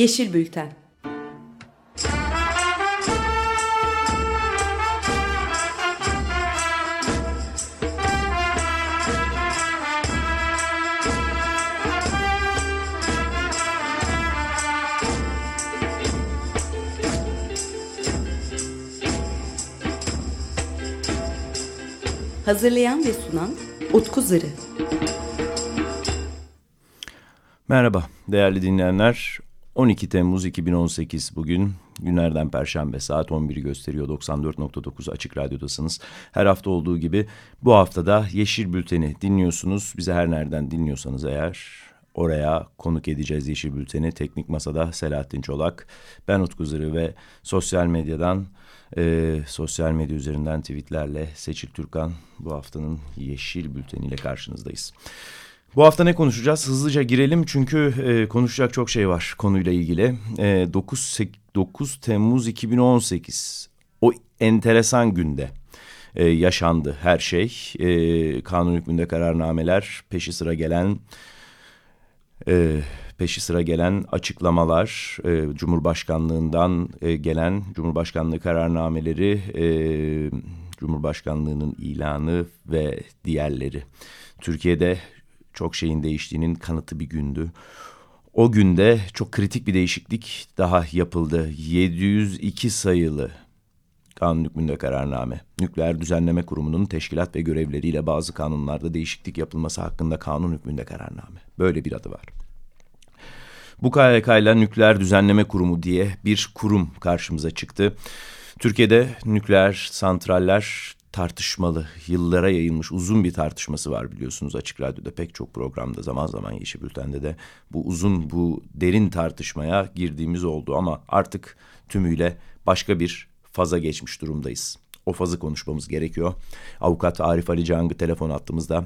Yeşil Bülten Hazırlayan ve sunan Utku Zırı. Merhaba değerli dinleyenler. 12 Temmuz 2018 bugün günlerden Perşembe saat 11'i gösteriyor 94.9 Açık Radyo'dasınız. Her hafta olduğu gibi bu haftada Yeşil Bülten'i dinliyorsunuz. Bize her nereden dinliyorsanız eğer oraya konuk edeceğiz Yeşil Bülten'i. Teknik Masa'da Selahattin Çolak, ben Utku Zırı ve sosyal medyadan e, sosyal medya üzerinden tweetlerle Seçil Türkan bu haftanın Yeşil Bülteni ile karşınızdayız. Bu hafta ne konuşacağız? Hızlıca girelim çünkü e, konuşacak çok şey var konuyla ilgili. E, 9, 9 Temmuz 2018 o enteresan günde e, yaşandı her şey. E, kanun hükmünde kararnameler, peşi sıra gelen... E, peşi sıra gelen açıklamalar, e, Cumhurbaşkanlığından e, gelen Cumhurbaşkanlığı kararnameleri, e, Cumhurbaşkanlığının ilanı ve diğerleri. Türkiye'de çok şeyin değiştiğinin kanıtı bir gündü. O günde çok kritik bir değişiklik daha yapıldı. 702 sayılı kanun hükmünde kararname. Nükleer Düzenleme Kurumu'nun teşkilat ve görevleriyle bazı kanunlarda değişiklik yapılması hakkında kanun hükmünde kararname. Böyle bir adı var. Bu KYK ile Nükleer Düzenleme Kurumu diye bir kurum karşımıza çıktı. Türkiye'de nükleer santraller tartışmalı, yıllara yayılmış uzun bir tartışması var biliyorsunuz Açık Radyo'da pek çok programda zaman zaman Yeşil Bülten'de de bu uzun, bu derin tartışmaya girdiğimiz oldu ama artık tümüyle başka bir faza geçmiş durumdayız. O fazı konuşmamız gerekiyor. Avukat Arif Ali Cangı telefon attığımızda.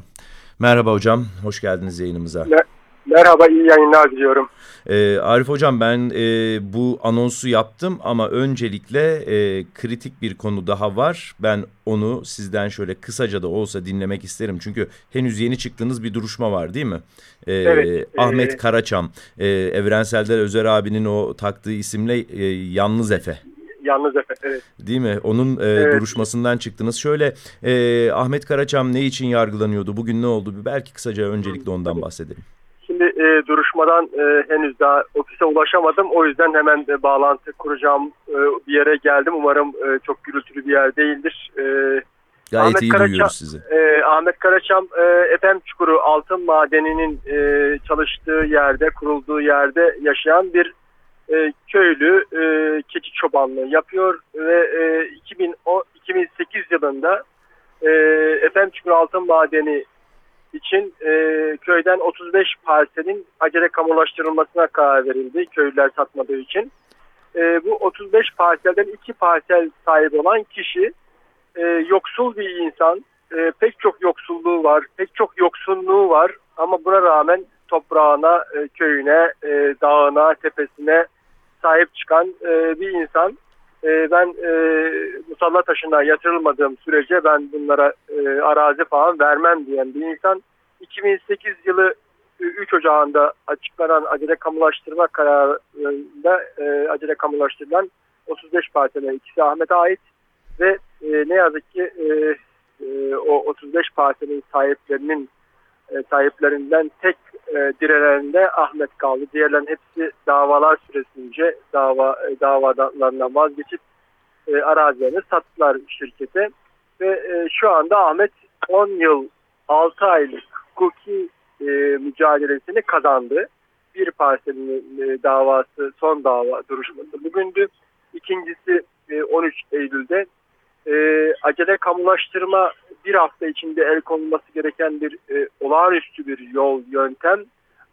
Merhaba hocam, hoş geldiniz yayınımıza. Mer Merhaba, iyi yayınlar diliyorum. Ee, Arif Hocam ben e, bu anonsu yaptım ama öncelikle e, kritik bir konu daha var. Ben onu sizden şöyle kısaca da olsa dinlemek isterim. Çünkü henüz yeni çıktığınız bir duruşma var değil mi? Ee, evet. Ahmet e... Karaçam, e, Evrensel'de Özer abinin o taktığı isimle e, Yalnız Efe. Yalnız Efe, evet. Değil mi? Onun e, evet. duruşmasından çıktınız. Şöyle e, Ahmet Karaçam ne için yargılanıyordu? Bugün ne oldu? Belki kısaca öncelikle ondan bahsedelim. Şimdi e, duruşmadan e, henüz daha ofise ulaşamadım. O yüzden hemen e, bağlantı kuracağım e, bir yere geldim. Umarım e, çok gürültülü bir yer değildir. E, Gayet Ahmet iyi Karaçam, duyuyoruz sizi. E, Ahmet Karaçam e, Efem Çukuru altın madeninin e, çalıştığı yerde, kurulduğu yerde yaşayan bir e, köylü e, keçi çobanlığı yapıyor ve e, 2010, 2008 yılında e, Efem Çukuru altın madeni için e, köyden 35 parselin acele kamulaştırılmasına karar verildi köylüler satmadığı için. E, bu 35 parselden iki parsel sahibi olan kişi e, yoksul bir insan. E, pek çok yoksulluğu var, pek çok yoksunluğu var ama buna rağmen toprağına, e, köyüne, e, dağına, tepesine sahip çıkan e, bir insan. E, ben e, musalla taşına yatırılmadığım sürece ben bunlara e, arazi falan vermem diyen bir insan 2008 yılı 3 Ocağı'nda açıklanan acele kamulaştırma kararında e, acele kamulaştırılan 35 parselere ikisi Ahmet'e ait ve e, ne yazık ki e, e, o 35 parselin sahiplerinin e, sahiplerinden tek e, direnende Ahmet kaldı. Diğerlerin hepsi davalar süresince dava e, davalarından vazgeçip e, arazilerini sattılar şirkete. Ve e, şu anda Ahmet 10 yıl 6 aylık hukuki e, mücadelesini kazandı. Bir parselin e, davası son dava duruşması bugündü. İkincisi e, 13 Eylül'de e, acele kamulaştırma bir hafta içinde el konulması gereken bir e, olağanüstü bir yol, yöntem.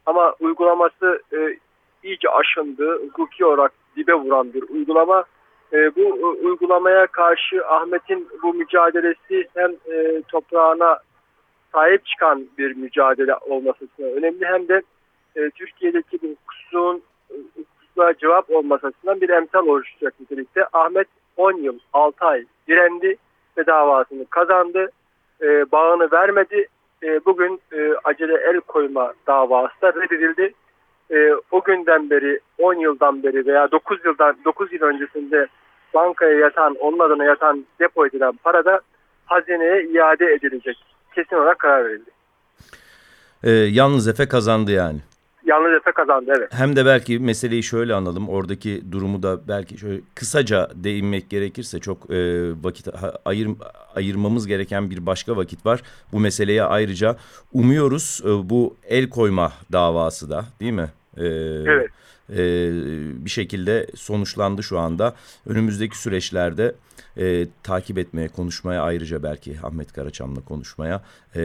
Ama uygulaması e, iyice aşındı. Hukuki olarak dibe vuran bir uygulama. E, bu e, uygulamaya karşı Ahmet'in bu mücadelesi hem e, toprağına sahip çıkan bir mücadele olması önemli hem de e, Türkiye'deki bu hukuksun hukuksuza cevap olması açısından bir emsal oluşturacak nitelikte. Ahmet 10 yıl 6 ay direndi ve davasını kazandı. E, bağını vermedi. E, bugün e, acele el koyma davası da reddedildi. e, o günden beri 10 yıldan beri veya 9 yıldan 9 yıl öncesinde bankaya yatan onun adına yatan depo edilen para da hazineye iade edilecek. Kesin olarak karar verildi. Ee, yalnız Efe kazandı yani. Yalnız Efe kazandı evet. Hem de belki meseleyi şöyle anladım. Oradaki durumu da belki şöyle kısaca değinmek gerekirse çok e, vakit ayır, ayırmamız gereken bir başka vakit var. Bu meseleye ayrıca umuyoruz e, bu el koyma davası da değil mi? Ee, evet. E, bir şekilde sonuçlandı şu anda. Önümüzdeki süreçlerde e, takip etmeye, konuşmaya ayrıca belki Ahmet Karaçam'la konuşmaya e,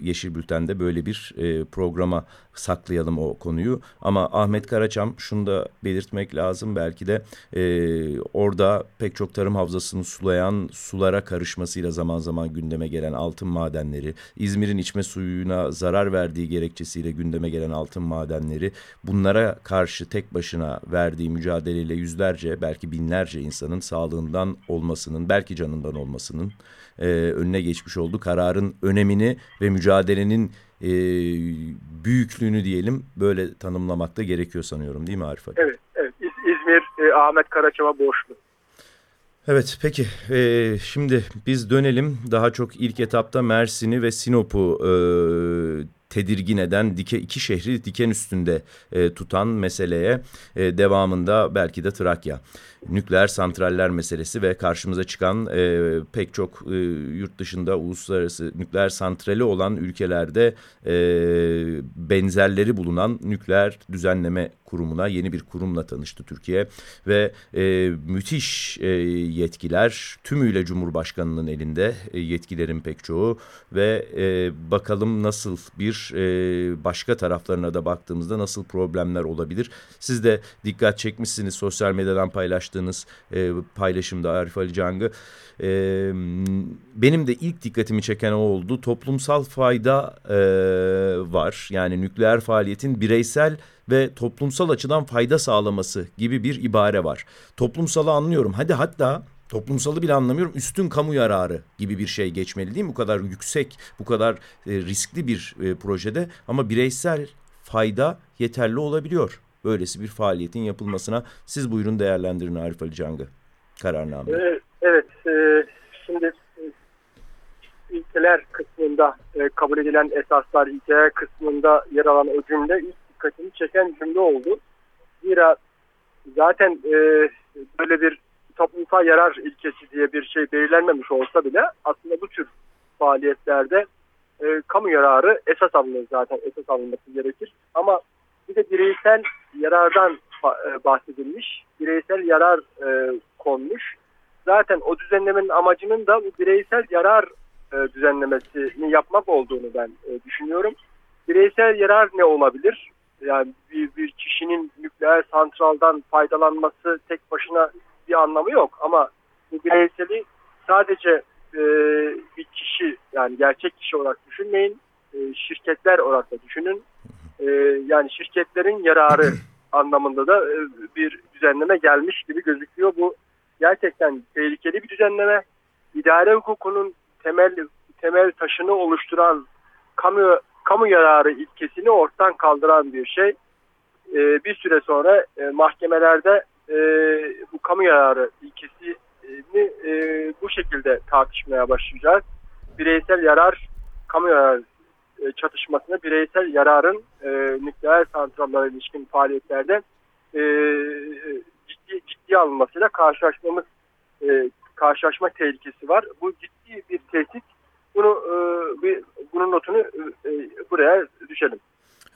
Yeşil Bülten'de böyle bir e, programa saklayalım o konuyu. Ama Ahmet Karaçam şunu da belirtmek lazım belki de e, orada pek çok tarım havzasını sulayan sulara karışmasıyla zaman zaman gündeme gelen altın madenleri, İzmir'in içme suyuna zarar verdiği gerekçesiyle gündeme gelen altın madenleri bunlara karşı tek başına verdiği mücadeleyle yüzlerce belki binlerce insanın sağlığından olmasının belki canından olmasının e, önüne geçmiş oldu. Kararın önemini ve mücadelenin e, büyüklüğünü diyelim böyle tanımlamakta gerekiyor sanıyorum değil mi Arif Ali? Evet, evet. İzmir e, Ahmet Karaçam'a borçlu. Evet peki e, şimdi biz dönelim daha çok ilk etapta Mersin'i ve Sinop'u e, tedirgin eden dike iki şehri diken üstünde e, tutan meseleye e, devamında belki de Trakya. Nükleer santraller meselesi ve karşımıza çıkan e, pek çok e, yurt dışında uluslararası nükleer santrali olan ülkelerde e, benzerleri bulunan nükleer düzenleme kurumuna yeni bir kurumla tanıştı Türkiye ve e, müthiş e, yetkiler tümüyle Cumhurbaşkanı'nın elinde e, yetkilerin pek çoğu ve e, bakalım nasıl bir e, başka taraflarına da baktığımızda nasıl problemler olabilir. Siz de dikkat çekmişsiniz sosyal medyadan paylaştığınız e, paylaşımda Arif Ali Cang'ı. E, benim de ilk dikkatimi çeken o oldu. Toplumsal fayda e, var. Yani nükleer faaliyetin bireysel ve toplumsal açıdan fayda sağlaması gibi bir ibare var. Toplumsalı anlıyorum. Hadi hatta toplumsalı bile anlamıyorum. Üstün kamu yararı gibi bir şey geçmeli değil mi? Bu kadar yüksek, bu kadar e, riskli bir e, projede ama bireysel fayda yeterli olabiliyor. Böylesi bir faaliyetin yapılmasına siz buyurun değerlendirin Arif Ali Cang'ı kararname. Evet, evet e, şimdi ilkeler kısmında kabul edilen esaslar ilkeler kısmında yer alan o cümle ilk dikkatimi çeken cümle oldu. Zira zaten e, böyle bir toplumsal yarar ilkesi diye bir şey belirlenmemiş olsa bile aslında bu tür faaliyetlerde e, kamu yararı esas alınır zaten esas alınması gerekir. Ama bir de bireysel yarardan e, bahsedilmiş, bireysel yarar e, konmuş. Zaten o düzenlemenin amacının da bu bireysel yarar e, düzenlemesini yapmak olduğunu ben e, düşünüyorum. Bireysel yarar ne olabilir? Yani bir, bir kişinin nükleer santraldan faydalanması tek başına bir anlamı yok. Ama bu bireyseli sadece e, bir kişi yani gerçek kişi olarak düşünmeyin. E, şirketler olarak da düşünün. E, yani şirketlerin yararı anlamında da e, bir düzenleme gelmiş gibi gözüküyor. Bu gerçekten tehlikeli bir düzenleme. İdare hukukunun temel temel taşını oluşturan kamu kamu yararı ilkesini ortadan kaldıran bir şey. E, bir süre sonra e, mahkemelerde e, bu kamu yararı ilkesini e, bu şekilde tartışmaya başlayacağız. Bireysel yarar, kamu yararı e, çatışmasına bireysel yararın e, nükleer santrallara ilişkin faaliyetlerde e, ciddi ciddi alınmasıyla karşılaşmamız e, karşılaşma tehlikesi var. Bu ciddi bir tehdit. Bunu e, bir bunun notunu e, buraya düşelim.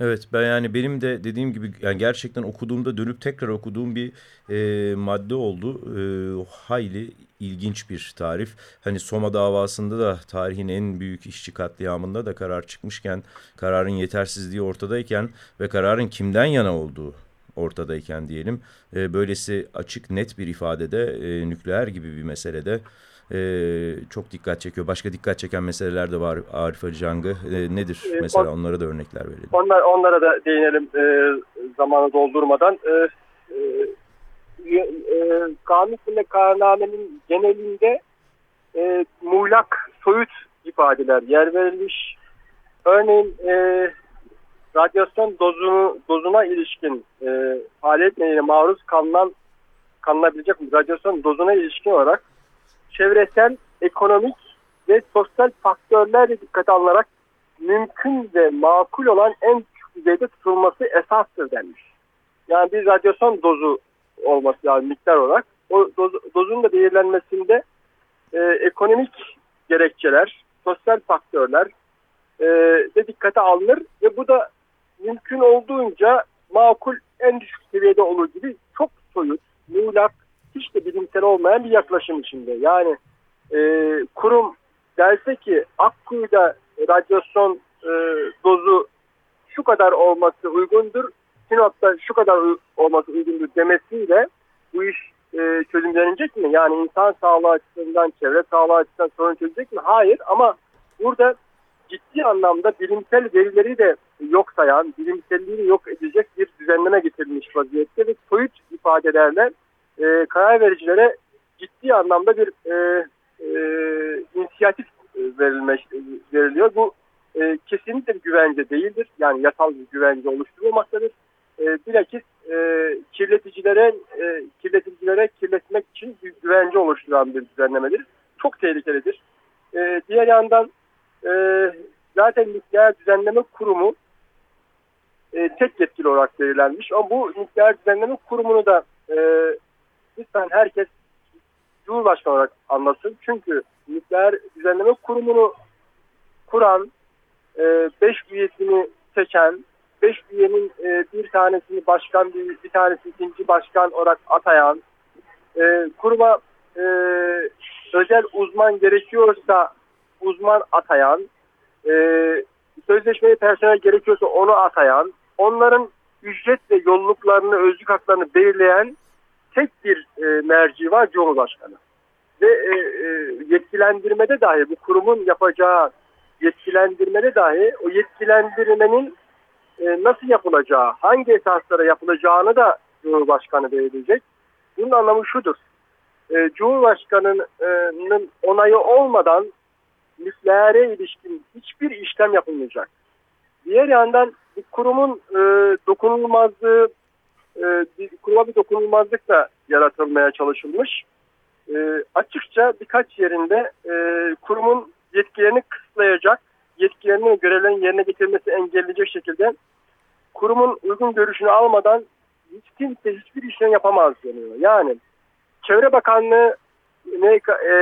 Evet ben yani benim de dediğim gibi yani gerçekten okuduğumda dönüp tekrar okuduğum bir e, madde oldu. E, hayli ilginç bir tarif. Hani Soma davasında da tarihin en büyük işçi katliamında da karar çıkmışken kararın yetersizliği ortadayken ve kararın kimden yana olduğu ortadayken diyelim. E, böylesi açık net bir ifadede e, nükleer gibi bir meselede e, çok dikkat çekiyor. Başka dikkat çeken meseleler de var Arif Ali Cang'ı. E, nedir e, mesela on, onlara da örnekler verelim. Onlar, onlara da değinelim e, zamanı doldurmadan. E, e, e, kanun hükmünde kararnamenin genelinde e, muğlak, soyut ifadeler yer verilmiş. Örneğin e, radyasyon dozunu, dozu radyasyona ilişkin e, faaliyet nedeniyle maruz kalınan kalınabilecek radyasyon dozuna ilişkin olarak çevresel, ekonomik ve sosyal faktörlerle dikkate alınarak mümkün ve makul olan en küçük düzeyde tutulması esastır denmiş. Yani bir radyasyon dozu olması lazım miktar olarak. O doz, dozun da belirlenmesinde e, ekonomik gerekçeler, sosyal faktörler e, de dikkate alınır ve bu da mümkün olduğunca makul en düşük seviyede olur gibi çok soyut, muğlak, hiç de bilimsel olmayan bir yaklaşım içinde. Yani e, kurum derse ki Akkuyu'da radyasyon e, dozu şu kadar olması uygundur, Sinop'ta şu kadar olması uygundur demesiyle bu iş e, çözümlenecek mi? Yani insan sağlığı açısından, çevre sağlığı açısından sorun çözecek mi? Hayır ama burada ciddi anlamda bilimsel verileri de yok sayan, bilimselliği yok edecek bir düzenleme getirilmiş vaziyette ve soyut ifadelerle e, karar vericilere ciddi anlamda bir e, e, inisiyatif verilmiş, veriliyor. Bu e, kesinlikle bir güvence değildir. Yani yasal bir güvence oluşturulmaktadır. E, bilakis e, kirleticilere e, kirleticilere kirletmek için bir güvence oluşturan bir düzenlemedir. Çok tehlikelidir. E, diğer yandan e, zaten nükleer düzenleme kurumu e, tek yetkili olarak belirlenmiş. Ama bu nükleer düzenleme kurumunu da e, lütfen herkes Cumhurbaşkanı olarak anlasın. Çünkü nükleer düzenleme kurumunu kuran, 5 e, üyesini seçen, 5 üyenin e, bir tanesini başkan, bir, bir tanesi ikinci başkan olarak atayan, e, kuruma e, özel uzman gerekiyorsa uzman atayan, e, sözleşmeli personel gerekiyorsa onu atayan, onların ücret ve yolluklarını, özlük haklarını belirleyen tek bir e, merci var Cumhurbaşkanı. Ve e, e, yetkilendirmede dahi bu kurumun yapacağı yetkilendirmede dahi o yetkilendirmenin e, nasıl yapılacağı, hangi esaslara yapılacağını da Cumhurbaşkanı belirleyecek. Bunun anlamı şudur. E, Cumhurbaşkanı'nın onayı olmadan nükleere ilişkin hiçbir işlem yapılmayacak. Diğer yandan bir kurumun e, dokunulmazlığı, e, bir, kuruma bir dokunulmazlık da yaratılmaya çalışılmış. E, açıkça birkaç yerinde e, kurumun yetkilerini kısıtlayacak, yetkilerini görevlerin yerine getirmesi engelleyecek şekilde kurumun uygun görüşünü almadan hiç kimse hiçbir işlem yapamaz deniyor. Yani Çevre Bakanlığı ne, e,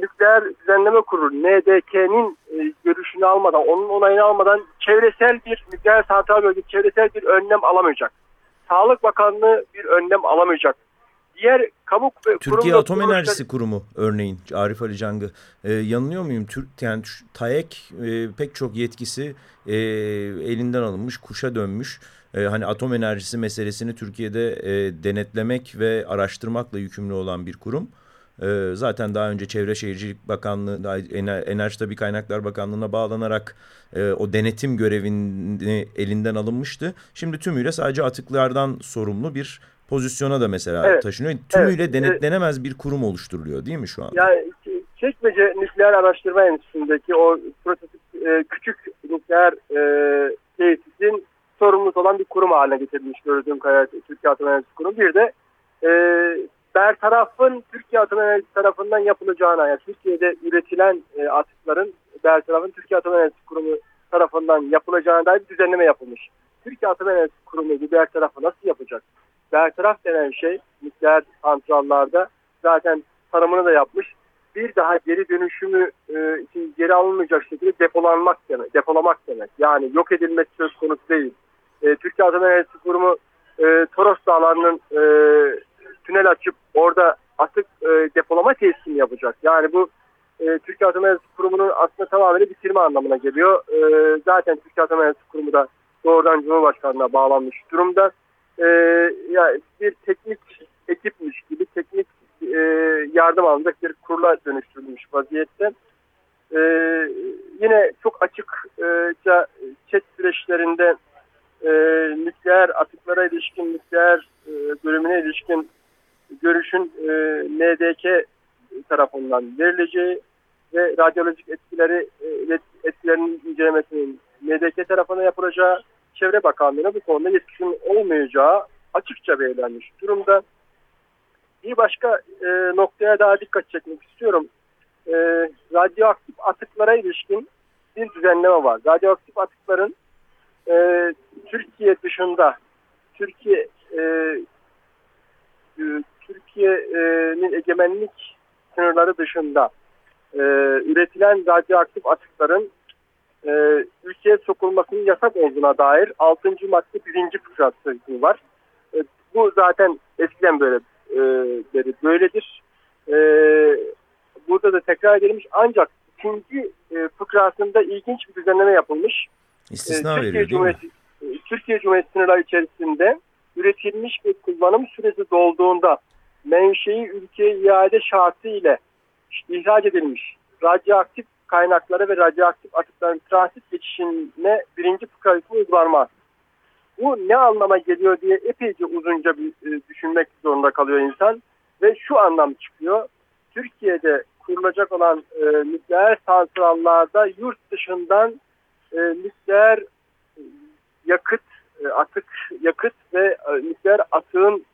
nükleer düzenleme kurulu NDK'nin e, görüşünü almadan, onun onayını almadan çevresel bir nükleer santral bölge çevresel bir önlem alamayacak. Sağlık Bakanlığı bir önlem alamayacak. Diğer kamu Türkiye Atom. Enerjisi Kurumu örneğin Arif Ali Cangı e, yanılıyor muyum? Türk yani TAEK e, pek çok yetkisi e, elinden alınmış, kuşa dönmüş. E, hani atom enerjisi meselesini Türkiye'de e, denetlemek ve araştırmakla yükümlü olan bir kurum. Ee, zaten daha önce Çevre Şehircilik Bakanlığı, Enerji Tabi Kaynaklar Bakanlığı'na bağlanarak e, o denetim görevini elinden alınmıştı. Şimdi tümüyle sadece atıklardan sorumlu bir pozisyona da mesela evet. taşınıyor. Tümüyle evet. denetlenemez bir kurum oluşturuluyor değil mi şu an? Yani Çekmece Nükleer Araştırma Enstitüsü'ndeki o prototip e, küçük nükleer e, tesisin sorumlusu olan bir kurum haline getirilmiş gördüğüm kadarıyla Türkiye Atom Enerjisi Kurumu. Bir de e, bertarafın Türkiye Atom Enerjisi tarafından yapılacağına, yani Türkiye'de üretilen e, atıkların bertarafın Türkiye Atom Enerjisi Kurumu tarafından yapılacağına dair bir düzenleme yapılmış. Türkiye Atom Enerjisi Kurumu bu bertarafı nasıl yapacak? Bertaraf denen şey nükleer santrallarda zaten tanımını da yapmış. Bir daha geri dönüşümü e, için geri alınmayacak şekilde depolanmak demek, depolamak demek. Yani yok edilmesi söz konusu değil. E, Türkiye Atom Enerjisi Kurumu e, Toros Dağları'nın e, tünel açıp orada atık e, depolama tesisini yapacak. Yani bu e, Türkiye Atom Enerjisi Kurumu'nun aslında tamamen bitirme anlamına geliyor. E, zaten Türkiye Atom Enerjisi Kurumu da doğrudan Cumhurbaşkanı'na bağlanmış durumda. E, yani bir teknik ekipmiş gibi teknik e, yardım alınacak bir kurula dönüştürülmüş vaziyette. E, yine çok açıkça chat süreçlerinde e, nükleer atıklara ilişkin, nükleer e, bölümüne ilişkin görüşün e, NDK tarafından verileceği ve radyolojik etkileri e, etkilerinin incelemesinin NDK tarafına yapılacağı, Çevre Bakanlığı'na bu konuda yetkisinin olmayacağı açıkça belirlenmiş durumda. Bir başka e, noktaya daha dikkat çekmek istiyorum. E, radyoaktif atıklara ilişkin bir düzenleme var. Radyoaktif atıkların e, Türkiye dışında, Türkiye e, e Türkiye'nin egemenlik sınırları dışında e, üretilen radyoaktif atıkların e, ülkeye sokulmasının yasak olduğuna dair 6. madde 1. fıkrası var. E, bu zaten eskiden böyle e, beri böyledir. E, burada da tekrar edilmiş ancak ikinci e, fıkrasında ilginç bir düzenleme yapılmış. İstisna e, Türkiye veriyor Cumhuriyeti, değil mi? E, Türkiye Cumhuriyeti sınırları içerisinde üretilmiş ve kullanım süresi dolduğunda menşei ülkeye iade şartı ile ihraç edilmiş radyoaktif kaynaklara ve radyoaktif atıkların transit geçişine birinci fıkra uygulanmaz. Bu ne anlama geliyor diye epeyce uzunca bir e, düşünmek zorunda kalıyor insan ve şu anlam çıkıyor. Türkiye'de kurulacak olan e, nükleer santrallarda yurt dışından e, nükleer yakıt, e, atık yakıt ve e, nükleer atığın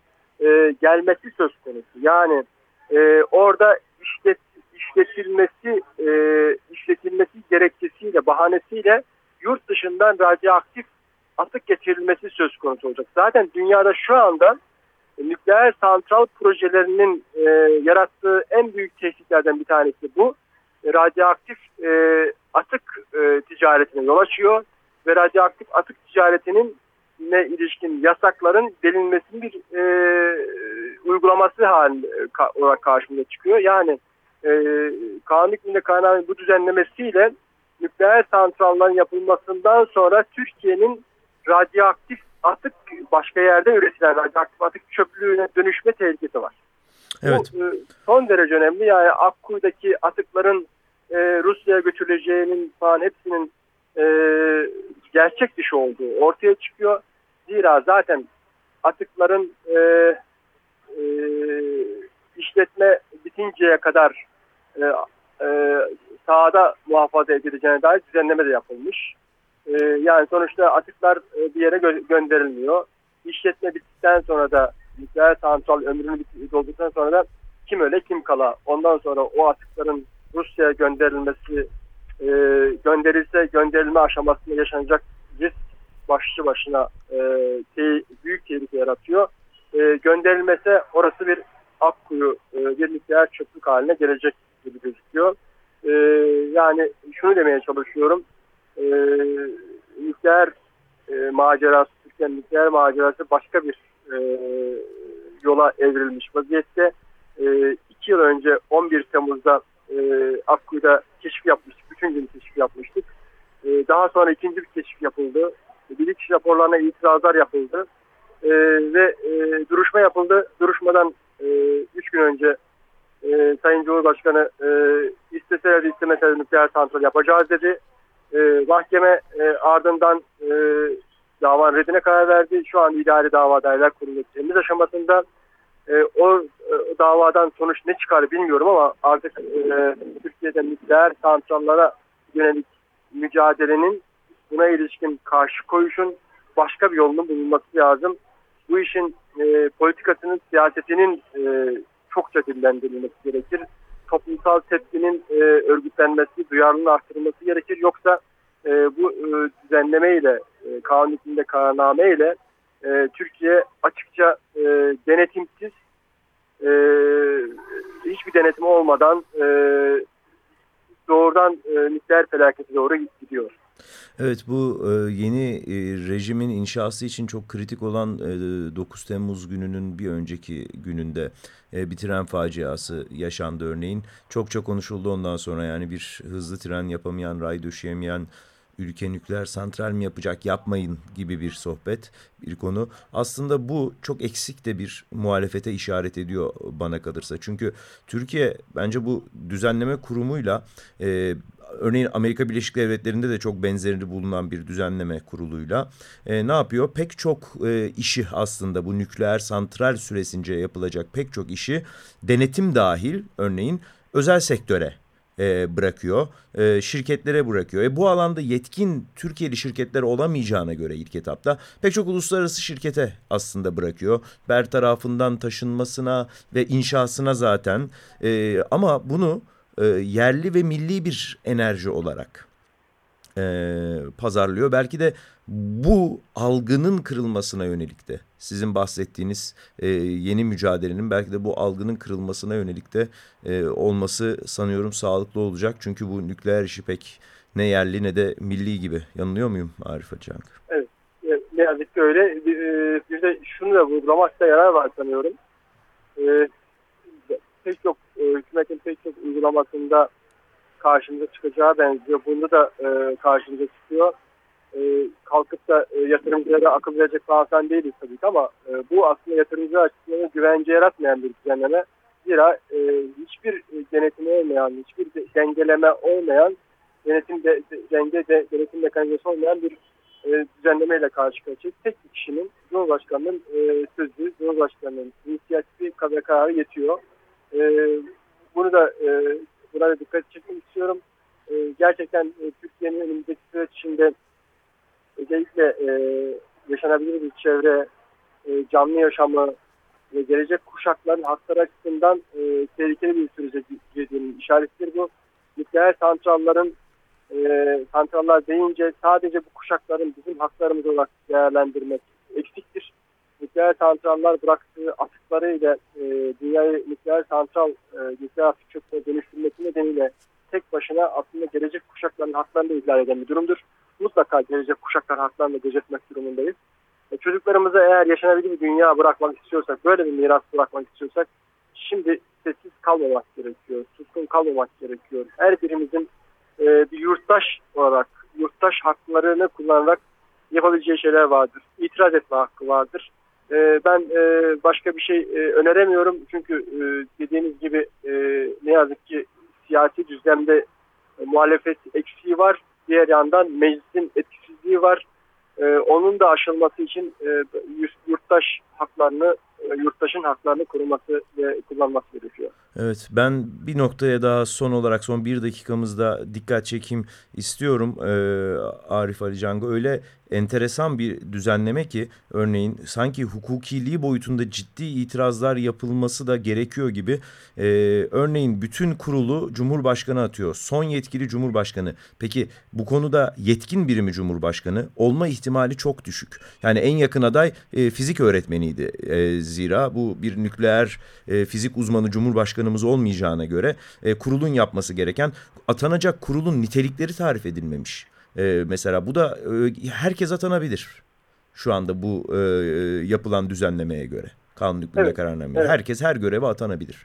e, gelmesi söz konusu. Yani e, orada işlet, işletilmesi e, işletilmesi gerekçesiyle bahanesiyle yurt dışından radyoaktif atık getirilmesi söz konusu olacak. Zaten dünyada şu anda nükleer santral projelerinin e, yarattığı en büyük tehditlerden bir tanesi bu. E, radyoaktif e, atık e, ticaretine yol açıyor ve radyoaktif atık ticaretinin ne ilişkin yasakların delinmesinin bir e, uygulaması halinde ka, olarak karşımıza çıkıyor. Yani e, kanun hükmünde kaynağın bu düzenlemesiyle nükleer santralların yapılmasından sonra Türkiye'nin radyoaktif atık başka yerde üretilen radyoaktif atık çöplüğüne dönüşme tehlikesi var. Evet. Bu e, son derece önemli. Yani Akkuyu'daki atıkların e, Rusya'ya götürüleceğinin falan hepsinin e, gerçek dışı olduğu ortaya çıkıyor. Zira zaten atıkların e, e, işletme bitinceye kadar e, e, sahada muhafaza edileceğine dair düzenleme de yapılmış. E, yani sonuçta atıklar e, bir yere gö gönderilmiyor. İşletme bittikten sonra da nükleer santral ömrünü dolduktan sonra da kim öyle kim kala. Ondan sonra o atıkların Rusya'ya gönderilmesi e, gönderilse gönderilme aşamasında yaşanacak risk başlı başına e, te büyük tehlike yaratıyor. E, gönderilmese orası bir akkuyu, e, bir nükleer çöplük haline gelecek gibi gözüküyor. E, yani şunu demeye çalışıyorum. E, nükleer e, macerası, Türkiye'nin nükleer macerası başka bir e, yola evrilmiş vaziyette. E, iki yıl önce 11 Temmuz'da e, Akkuyu'da keşif yapmıştık. Bütün gün keşif yapmıştık. E, daha sonra ikinci bir keşif yapıldı. Bilirkişi raporlarına itirazlar yapıldı. E, ve e, duruşma yapıldı. Duruşmadan e, üç gün önce e, Sayın Cumhurbaşkanı e, isteseler istemeseler nükleer santral yapacağız dedi. E, mahkeme e, ardından e, davanın reddine karar verdi. Şu an idari dava adaylar kurulu temiz aşamasında. E, o e, davadan sonuç ne çıkar bilmiyorum ama artık e, Türkiye'de nükleer santrallara yönelik mücadelenin buna ilişkin karşı koyuşun başka bir yolunun bulunması lazım. Bu işin e, politikasının, siyasetinin e, çokça dillendirilmesi gerekir. Toplumsal tepkinin e, örgütlenmesi, duyarlılığın artırılması gerekir. Yoksa e, bu e, düzenlemeyle, e, kanun hükmünde kararnameyle e, Türkiye açıkça e, denetimsiz, e, hiçbir denetim olmadan e, doğrudan e, nükleer felakete doğru gidiyor. Evet bu e, yeni e, rejimin inşası için çok kritik olan e, 9 Temmuz gününün bir önceki gününde e, bir tren faciası yaşandı örneğin. Çokça konuşuldu ondan sonra yani bir hızlı tren yapamayan, ray döşeyemeyen ülke nükleer santral mi yapacak yapmayın gibi bir sohbet bir konu. Aslında bu çok eksik de bir muhalefete işaret ediyor bana kalırsa. Çünkü Türkiye bence bu düzenleme kurumuyla e, örneğin Amerika Birleşik Devletleri'nde de çok benzerini bulunan bir düzenleme kuruluyla e, ne yapıyor? Pek çok e, işi aslında bu nükleer santral süresince yapılacak pek çok işi denetim dahil örneğin özel sektöre e, bırakıyor, e, şirketlere bırakıyor. E, bu alanda yetkin Türkiye'li şirketler olamayacağına göre ilk etapta pek çok uluslararası şirkete aslında bırakıyor. Bertarafından taşınmasına ve inşasına zaten e, ama bunu e, yerli ve milli bir enerji olarak e, pazarlıyor. Belki de bu algının kırılmasına yönelik de sizin bahsettiğiniz e, yeni mücadelenin belki de bu algının kırılmasına yönelik de e, olması sanıyorum sağlıklı olacak. Çünkü bu nükleer işi pek ne yerli ne de milli gibi. Yanılıyor muyum Arif Açank? Evet. Ne yazık ki öyle. Bir, e, bir de şunu da vurgulamakta yarar var sanıyorum. E, pek çok e, hükümetin pek çok uygulamasında karşımıza çıkacağı benziyor. Bunda da e, karşımıza çıkıyor. E, kalkıp da e, yatırımcılara akıl verecek falan değiliz tabii ki ama e, bu aslında yatırımcı açısından güvence yaratmayan bir düzenleme. Zira e, hiçbir denetimi olmayan, hiçbir de, dengeleme olmayan, denetim de, denge de, denetim mekanizması olmayan bir e, düzenlemeyle karşı karşıyayız. Tek bir kişinin Cumhurbaşkanı'nın e, sözü, Cumhurbaşkanı'nın inisiyatifi ve kararı yetiyor. E, bunu da e, buna da dikkat çekmek istiyorum. E, gerçekten e, Türkiye'nin önümüzdeki süreç içinde özellikle e, yaşanabilir bir çevre, e, canlı yaşamı ve gelecek kuşakların hakları açısından e, tehlikeli bir sürece girdiğinin işaretidir bu. Nükleer santralların e, santrallar deyince sadece bu kuşakların bizim haklarımız olarak değerlendirmek eksiktir. Nükleer santrallar bıraktığı atıklarıyla e, dünyayı nükleer santral, e, nükleer atık çöpüne dönüştürmesi nedeniyle tek başına aslında gelecek kuşakların haklarını da ihlal eden bir durumdur. Mutlaka gelecek kuşaklar haklarını gözetmek durumundayız. E, çocuklarımıza eğer yaşanabilir bir dünya bırakmak istiyorsak, böyle bir miras bırakmak istiyorsak şimdi sessiz kalmamak gerekiyor, suskun kalmamak gerekiyor. Her birimizin e, bir yurttaş olarak, yurttaş haklarını kullanarak yapabileceği şeyler vardır. İtiraz etme hakkı vardır. E, ben e, başka bir şey e, öneremiyorum çünkü e, dediğiniz gibi e, ne yazık ki siyasi düzlemde e, muhalefet eksiği var. Diğer yandan meclisin etkisizliği var. E, onun da aşılması için e, yurttaş haklarını, e, yurttaşın haklarını koruması ve kullanması gerekiyor. Evet ben bir noktaya daha son olarak son bir dakikamızda dikkat çekeyim istiyorum ee, Arif Ali Cango. Öyle enteresan bir düzenleme ki örneğin sanki hukukiliği boyutunda ciddi itirazlar yapılması da gerekiyor gibi. Ee, örneğin bütün kurulu Cumhurbaşkanı atıyor. Son yetkili Cumhurbaşkanı. Peki bu konuda yetkin biri mi Cumhurbaşkanı? Olma ihtimali çok düşük. Yani en yakın aday e, fizik öğretmeniydi. E, zira bu bir nükleer e, fizik uzmanı Cumhurbaşkanımız olmayacağına göre e, kurulun yapması gereken atanacak kurulun nitelikleri tarif edilmemiş. E, mesela bu da e, herkes atanabilir şu anda bu e, yapılan düzenlemeye göre. Kanun hükmünde evet, kararnameye. Evet. Herkes her göreve atanabilir.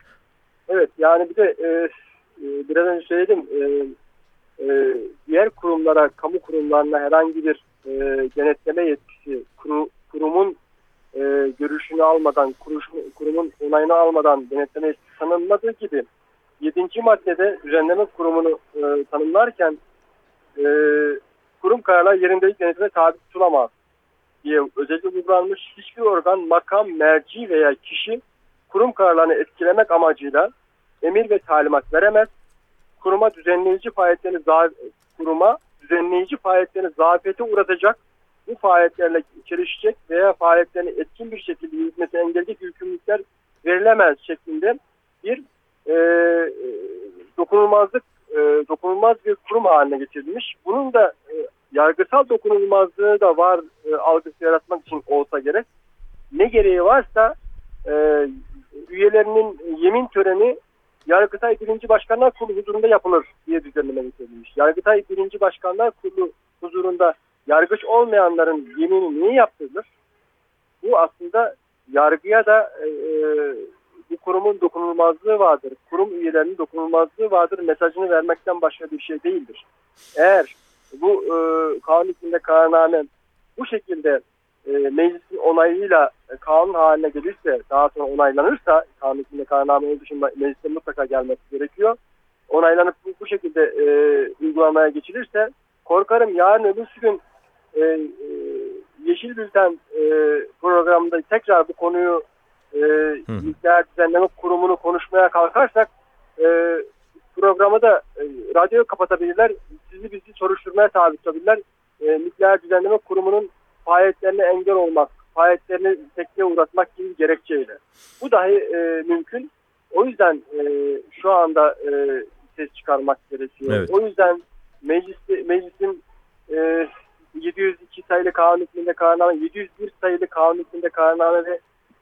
Evet yani bir de e, e, biraz önce söyledim e, e, diğer kurumlara, kamu kurumlarına herhangi bir e, denetleme yetkisi kuru, kurumun e, görüşünü almadan, kuruşun, kurumun onayını almadan denetleme yetkisi tanınmadığı gibi 7. maddede düzenleme kurumunu e, tanımlarken e, kurum kararlar yerinde denetime tabi tutulamaz diye özellikle vurgulanmış. Hiçbir organ, makam, merci veya kişi kurum kararlarını etkilemek amacıyla emir ve talimat veremez. Kuruma düzenleyici faaliyetlerini kuruma düzenleyici faaliyetlerini zafiyete uğratacak, bu faaliyetlerle çelişecek veya faaliyetlerini etkin bir şekilde yürütmesi engelleyecek yükümlülükler verilemez şeklinde bir e, dokunulmazlık e, dokunulmaz bir kurum haline getirilmiş. Bunun da e, yargısal dokunulmazlığı da var e, algısı yaratmak için olsa gerek. Ne gereği varsa e, üyelerinin yemin töreni Yargıtay 1. Başkanlar Kurulu huzurunda yapılır diye düzenleme getirilmiş. Yargıtay 1. Başkanlar Kurulu huzurunda yargıç olmayanların yemini niye yaptırılır? Bu aslında yargıya da e, e bu kurumun dokunulmazlığı vardır. Kurum üyelerinin dokunulmazlığı vardır. Mesajını vermekten başka bir şey değildir. Eğer bu e, kanun hükmünde kararname bu şekilde e, meclisin onayıyla e, kanun haline gelirse, daha sonra onaylanırsa, kanun hükmünde kararname için mecliste mutlaka gelmesi gerekiyor. Onaylanıp bu, bu şekilde e, uygulamaya geçilirse, korkarım yarın öbür gün e, e, Yeşil Bülten e, programında tekrar bu konuyu e, nükleer düzenleme kurumunu konuşmaya kalkarsak e, programı da e, radyoyu kapatabilirler. Sizi bizi soruşturmaya tabi tutabilirler. E, Nükleer Düzenleme Kurumu'nun faaliyetlerine engel olmak, faaliyetlerini sekteye uğratmak gibi gerekçeyle. Bu dahi e, mümkün. O yüzden e, şu anda e, ses çıkarmak gerekiyor. Evet. O yüzden meclis, meclisin e, 702 sayılı kanun hükmünde kararname, 701 sayılı kanun hükmünde kararname ve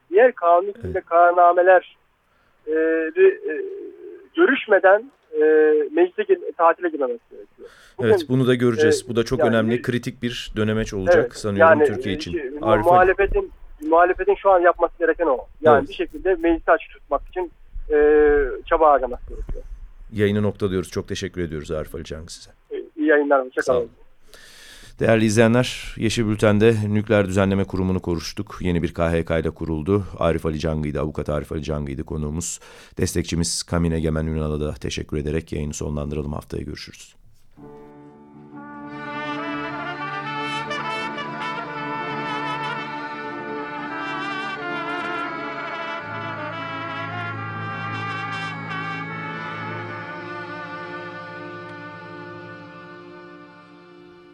diğer kanun hükmünde kararnameler e, e, görüşmeden e, meclise gir- tatile girmemesi gerekiyor. Bugün, Evet bunu da göreceğiz. e, Bu da çok yani- önemli kritik bir dönemeç olacak Evet, sanıyorum yani, Türkiye e, için. şey, Arif muhalefetin muhalefetin şu an yapması gereken o. Yani Evet. bir şekilde meclisi açık tutmak için e, çaba harcaması gerekiyor. Yayını noktalıyoruz. Çok teşekkür ediyoruz Arif Ali Can size. E, iyi yayınlar. Sağ Hoşçakalın. Değerli izleyenler, Yeşil Bülten'de Nükleer Düzenleme Kurumu'nu konuştuk. Yeni bir KHK ile kuruldu. Arif Ali Cangı'ydı, avukat Arif Ali Cangı'ydı konuğumuz. Destekçimiz Kamine Egemen Ünal'a da teşekkür ederek yayını sonlandıralım. Haftaya görüşürüz.